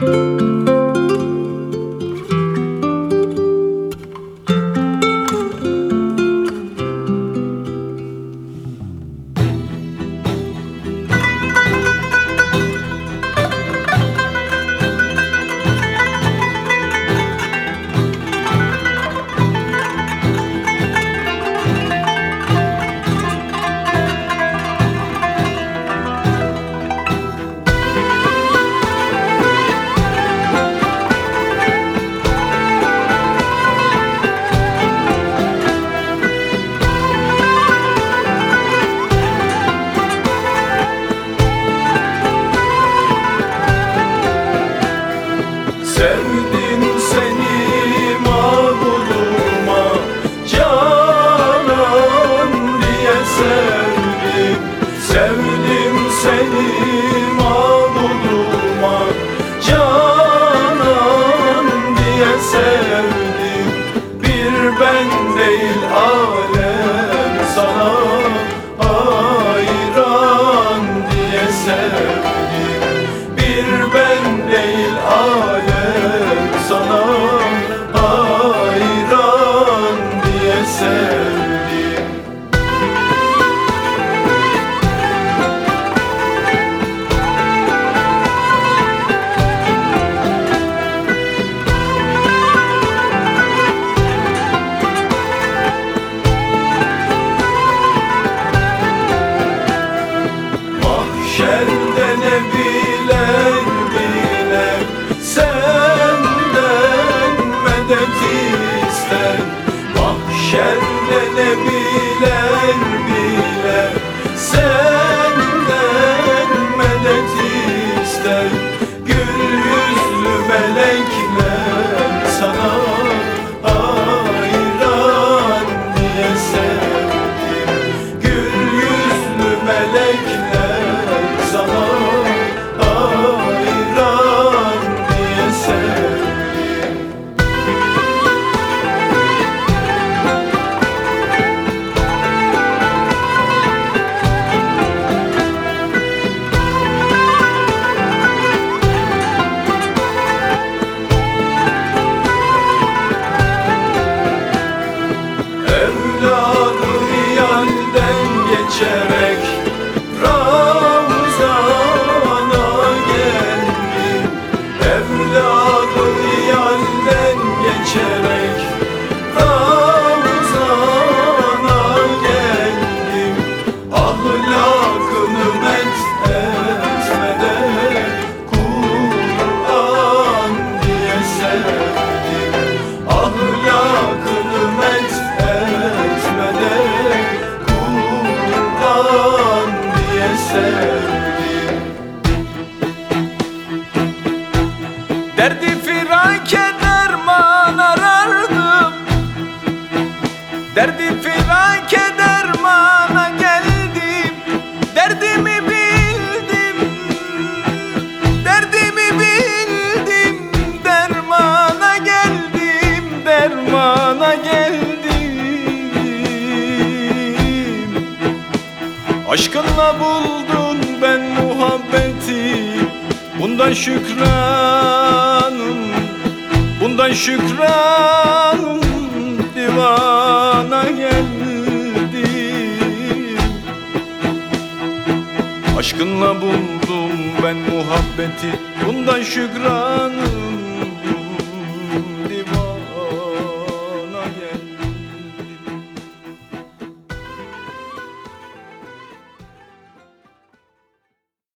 Música Sevgiler Evladım yandan geçerek Ravuzana geldim. Ahlakını met Kur'an diye sevdim. Ahlakını met Kur'an diye sevdim. Derdi firak dermana geldim. Derdimi bildim. Derdimi bildim. Dermana geldim. Dermana geldim. Aşkınla buldum ben muhabbeti. Bundan şükranım. Bundan şükranım. Divana Aşkınla buldum ben muhabbeti. Bundan şükranım